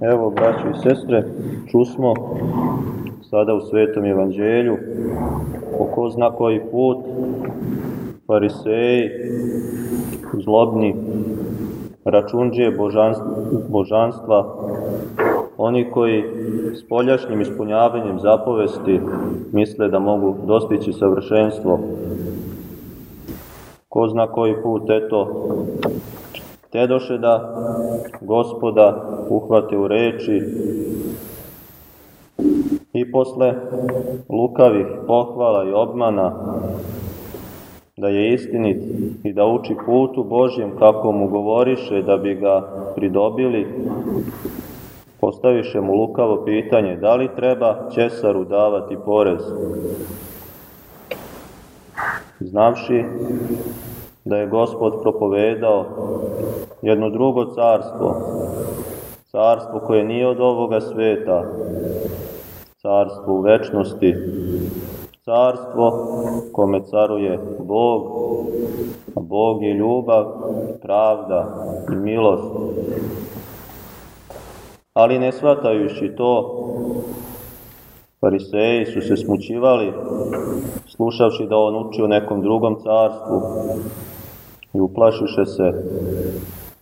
Evo, braći i sestre, čusmo sada u Svetom Evanđelju po ko zna koji put fariseji, zlobni, računđije božanstva, božanstva, oni koji s poljašnjim ispunjavanjem zapovesti misle da mogu dostići savršenstvo, ko zna koji put, eto, tedoše da gospoda uhvate u reči i posle lukavih pohvala i obmana da je istinit i da uči putu Božjem kako mu govoriše da bi ga pridobili, postaviše mu lukavo pitanje da li treba Česaru davati porez. Znavši da je Gospod propovedao jedno drugo carstvo, carstvo koje nije od ovoga sveta, carstvo u večnosti, carstvo kome caruje Bog, a Bog je ljubav, pravda i milost. Ali ne shvatajući to, fariseji su se smućivali, slušavši da on uči o nekom drugom carstvu i uplašiše se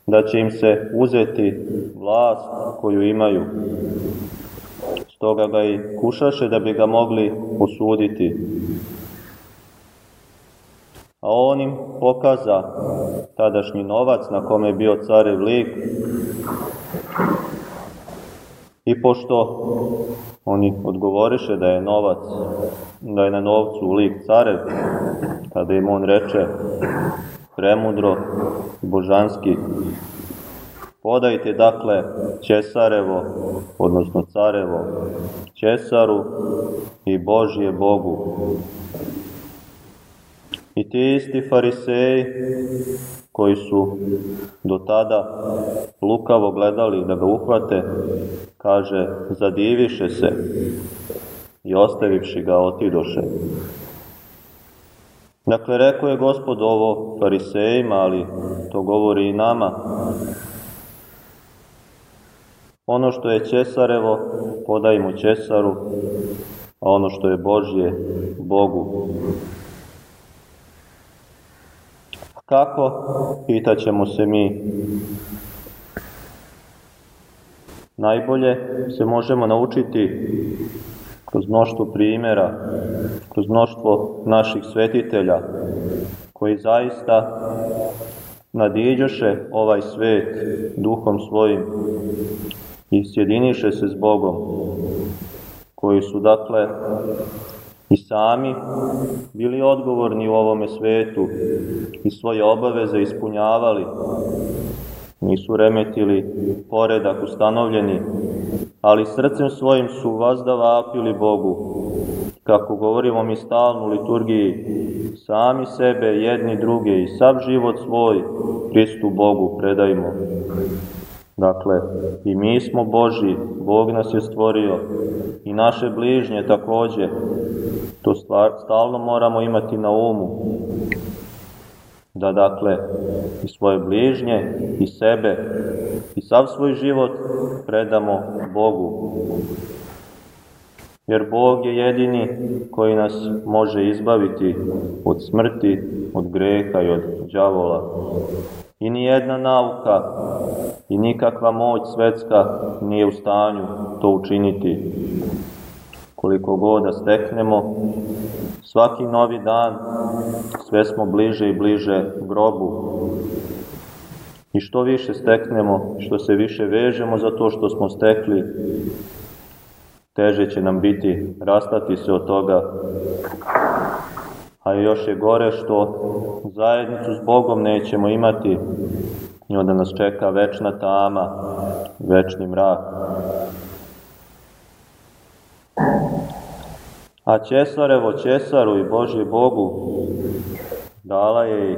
da će im se uzeti vlast koju imaju. Stoga ga i kušaše da bi ga mogli osuditi. A on im pokaza tadašnji novac na kome je bio carev lik i pošto oni odgovoriše da je novac, da je na novcu lik carev, tada im on reče premudro i božanski Podajte dakle Česarevo, odnosno Carevo, Česaru i Božje Bogu. I ti isti fariseji koji su do tada lukavo gledali da ga uhvate, kaže, zadiviše se i ostavivši ga otidoše. Dakle, rekao je gospod ovo farisejima, ali to govori i nama, Ono što je Česarevo, podaj mu Česaru, a ono što je Božje, Bogu. Kako? Pitaćemo se mi. Najbolje se možemo naučiti kroz mnoštvo primjera, kroz mnoštvo naših svetitelja, koji zaista nadiđoše ovaj svet duhom svojim i sjediniše se s Bogom, koji su dakle i sami bili odgovorni u ovome svetu i svoje obaveze ispunjavali, nisu remetili poredak ustanovljeni, ali srcem svojim su vazda vapili Bogu, kako govorimo mi stalno u liturgiji, sami sebe, jedni druge i sav život svoj Hristu Bogu predajmo. Dakle, i mi smo Boži, Bog nas je stvorio i naše bližnje takođe. To stvar, stalno moramo imati na umu. Da, dakle, i svoje bližnje, i sebe, i sav svoj život predamo Bogu. Jer Bog je jedini koji nas može izbaviti od smrti, od greha i od đavola. I ni jedna nauka i nikakva moć svetska nije u stanju to učiniti. Koliko god da steknemo, svaki novi dan sve smo bliže i bliže grobu. I što više steknemo, što se više vežemo za to što smo stekli, teže će nam biti rastati se od toga a još je gore što zajednicu s Bogom nećemo imati i onda nas čeka večna tama, večni mrak. A Česarevo Česaru i Božje Bogu dala je i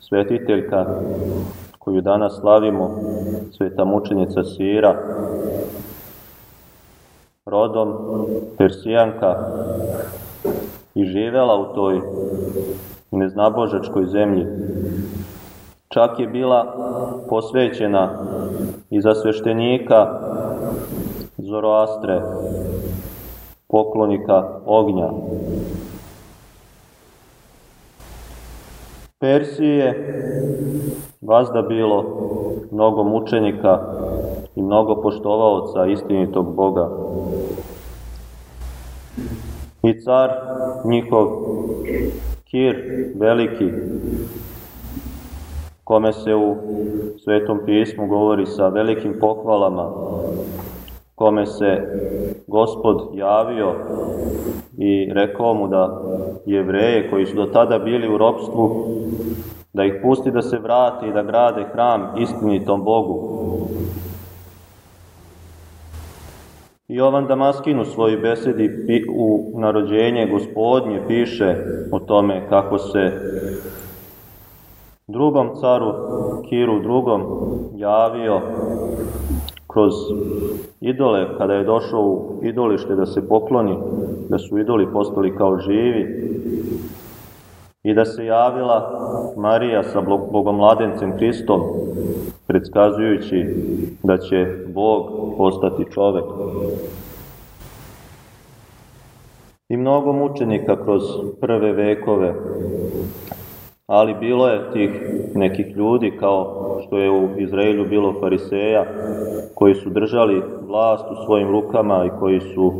svetiteljka koju danas slavimo, sveta mučenica Sira, rodom Persijanka, i živela u toj neznabožačkoj zemlji. Čak je bila posvećena i za sveštenika Zoroastre, poklonika ognja. Persiji je vazda bilo mnogo mučenika i mnogo poštovaoca istinitog Boga. I car njihov Kir veliki, kome se u Svetom pismu govori sa velikim pohvalama, kome se gospod javio i rekao mu da jevreje koji su do tada bili u ropstvu, da ih pusti da se vrati i da grade hram istinitom Bogu. Jovan Damaskin u svojoj besedi u narođenje gospodnje piše o tome kako se drugom caru, Kiru drugom, javio kroz idole, kada je došao u idolište da se pokloni, da su idoli postali kao živi, i da se javila Marija sa bogomladencem Hristom, predskazujući da će Bog postati čovek. I mnogo mučenika kroz prve vekove ali bilo je tih nekih ljudi kao što je u Izraelju bilo fariseja koji su držali vlast u svojim rukama i koji su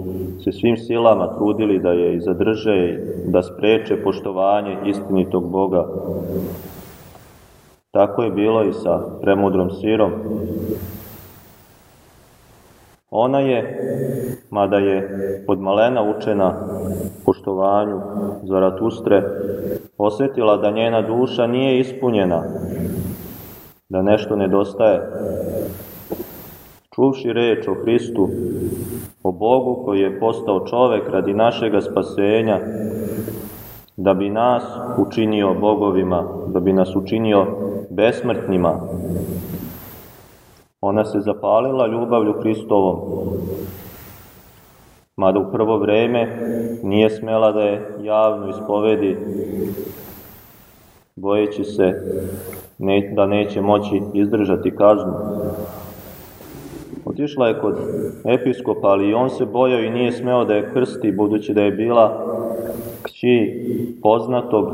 se svim silama trudili da je i zadrže da spreče poštovanje istinitog Boga. Tako je bilo i sa premudrom sirom. Ona je, mada je od malena učena poštovanju Zaratustre, osjetila da njena duša nije ispunjena, da nešto nedostaje. Čuvši reč o Hristu, o Bogu koji je postao čovek radi našega spasenja, da bi nas učinio bogovima, da bi nas učinio besmrtnima, Ona se zapalila ljubavlju Hristovom, mada u prvo vreme nije smela da je javno ispovedi, bojeći se ne, da neće moći izdržati kaznu. Otišla je kod episkopa, ali i on se bojao i nije smeo da je krsti, budući da je bila kći poznatog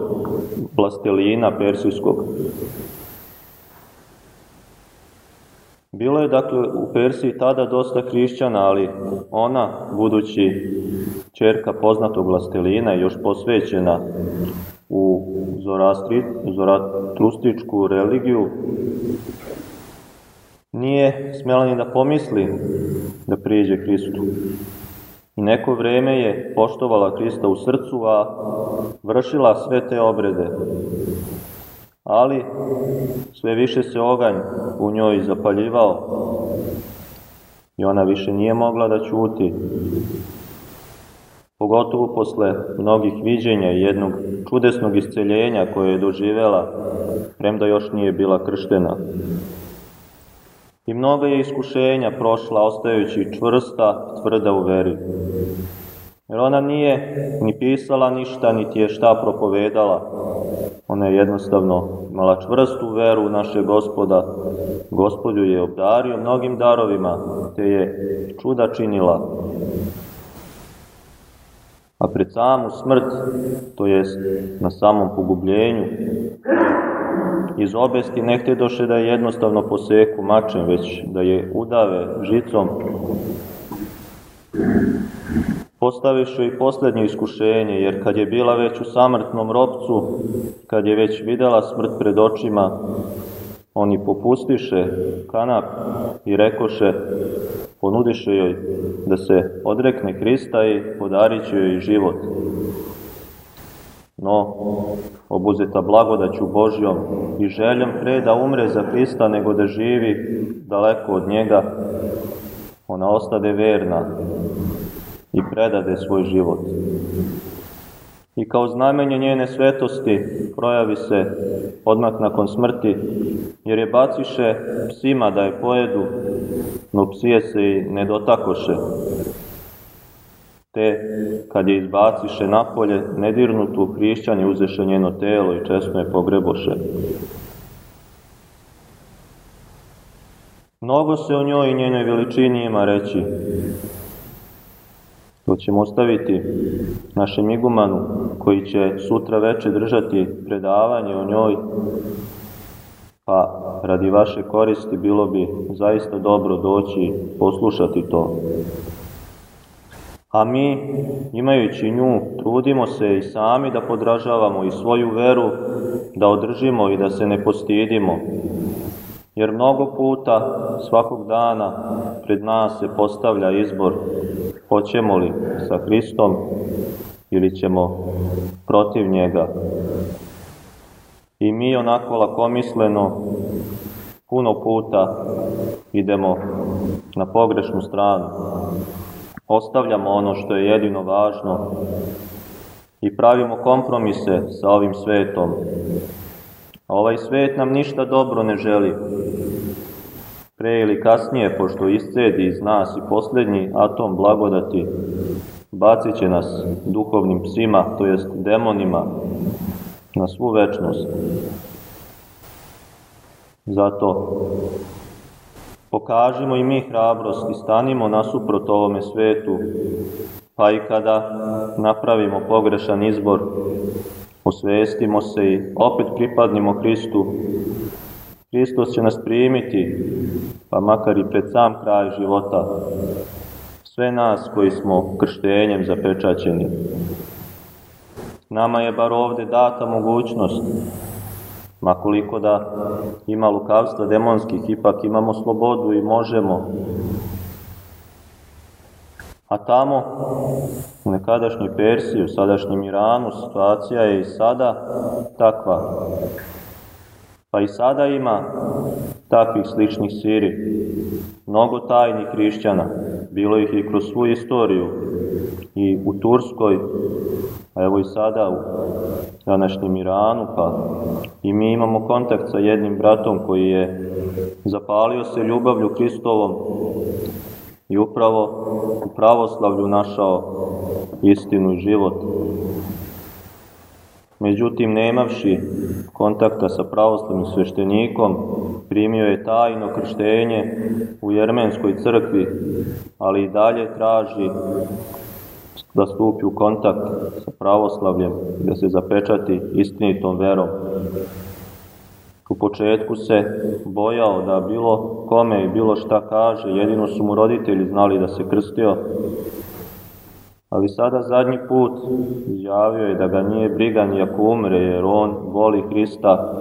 vlastelina persijskog. Bilo je dakle u Persiji tada dosta hrišćana, ali ona, budući čerka poznatog vlastelina i još posvećena u zoratrustičku religiju, nije smela ni da pomisli da priđe Hristu. I neko vreme je poštovala Hrista u srcu, a vršila sve te obrede ali sve više se oganj u njoj zapaljivao i ona više nije mogla da ćuti. Pogotovo posle mnogih viđenja i jednog čudesnog isceljenja koje je doživela, premda još nije bila krštena. I mnoga je iskušenja prošla ostajući čvrsta, tvrda u veri. Jer ona nije ni pisala ništa, niti je šta propovedala. Ona je jednostavno imala čvrstu veru u naše gospoda. Gospodju je obdario mnogim darovima, te je čuda činila. A pred samu smrt, to jest na samom pogubljenju, iz obesti ne doše da je jednostavno poseku mačem, već da je udave žicom postavišu i poslednje iskušenje, jer kad je bila već u samrtnom ropcu, kad je već videla smrt pred očima, oni popustiše kanap i rekoše, ponudiše joj da se odrekne Hrista i podariće joj život. No, obuzeta blagodaću Božjom i željom pre da umre za Hrista nego da živi daleko od njega, ona ostade verna i predade svoj život. I kao znamenje njene svetosti projavi se odmah nakon smrti, jer je baciše psima da je pojedu, no psije se i ne dotakoše. Te, kad je izbaciše napolje, nedirnutu hrišćani uzeše njeno telo i česno je pogreboše. Mnogo se o njoj i njenoj veličini ima reći. To ćemo ostaviti našem igumanu koji će sutra veče držati predavanje o njoj, pa radi vaše koristi bilo bi zaista dobro doći poslušati to. A mi, imajući nju, trudimo se i sami da podražavamo i svoju veru, da održimo i da se ne postidimo. Jer mnogo puta, svakog dana, pred nas se postavlja izbor hoćemo li sa Hristom ili ćemo protiv njega. I mi onako lakomisleno puno puta idemo na pogrešnu stranu ostavljamo ono što je jedino važno i pravimo kompromise sa ovim svetom. A ovaj svet nam ništa dobro ne želi. Pre ili kasnije, pošto iscedi iz nas i posljednji atom blagodati, bacit će nas duhovnim psima, to jest demonima, na svu večnost. Zato Pokažimo i mi hrabrost i stanimo nasuprot ovome svetu, pa i kada napravimo pogrešan izbor, osvestimo se i opet pripadnimo Hristu. Hristos će nas primiti, pa makar i pred sam kraj života, sve nas koji smo krštenjem zapečaćeni. Nama je bar ovde data mogućnost Makoliko da ima lukavstva demonskih, ipak imamo slobodu i možemo. A tamo, u nekadašnjoj Persiji, u sadašnjem Iranu, situacija je i sada takva. Pa i sada ima takvih sličnih siri, mnogo tajnih hrišćana, bilo ih i kroz svu istoriju, i u Turskoj, a evo i sada u današnjem Iranu, pa i mi imamo kontakt sa jednim bratom koji je zapalio se ljubavlju Hristovom i upravo u pravoslavlju našao istinu i život. Međutim, nemavši kontakta sa pravoslavnim sveštenikom, primio je tajno krštenje u Jermenskoj crkvi, ali i dalje traži da stupi u kontakt sa pravoslavljem, da se zapečati istinitom verom. U početku se bojao da bilo kome i bilo šta kaže, jedino su mu roditelji znali da se krstio, ali sada zadnji put izjavio je da ga nije briga ni ako umre, jer on voli Hrista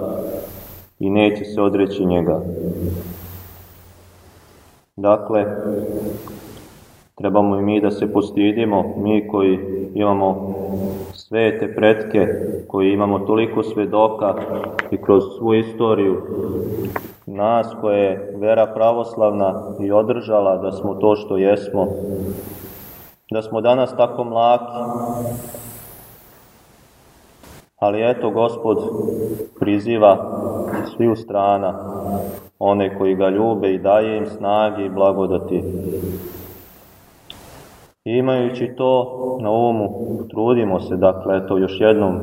i neće se odreći njega. Dakle, Trebamo i mi da se postidimo, mi koji imamo svete pretke, koji imamo toliko svedoka i kroz svu istoriju, nas koje je vera pravoslavna i održala da smo to što jesmo, da smo danas tako mlaki. Ali eto, Gospod priziva svi u strana, one koji ga ljube i daje im snage i blagodati. Imajući to na umu, trudimo se, dakle, eto, još jednom,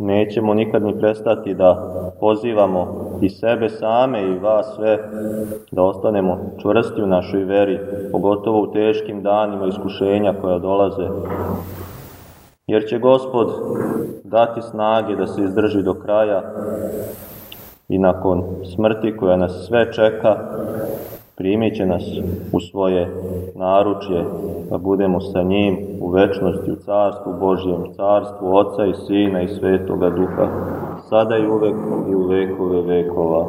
nećemo nikad ni prestati da pozivamo i sebe same i vas sve da ostanemo čvrsti u našoj veri, pogotovo u teškim danima iskušenja koja dolaze. Jer će Gospod dati snage da se izdrži do kraja i nakon smrti koja nas sve čeka, primit će nas u svoje naručje, da budemo sa njim u večnosti, u carstvu Božjem, carstvu Oca i Sina i Svetoga Duha, sada i uvek i u vekove vekova.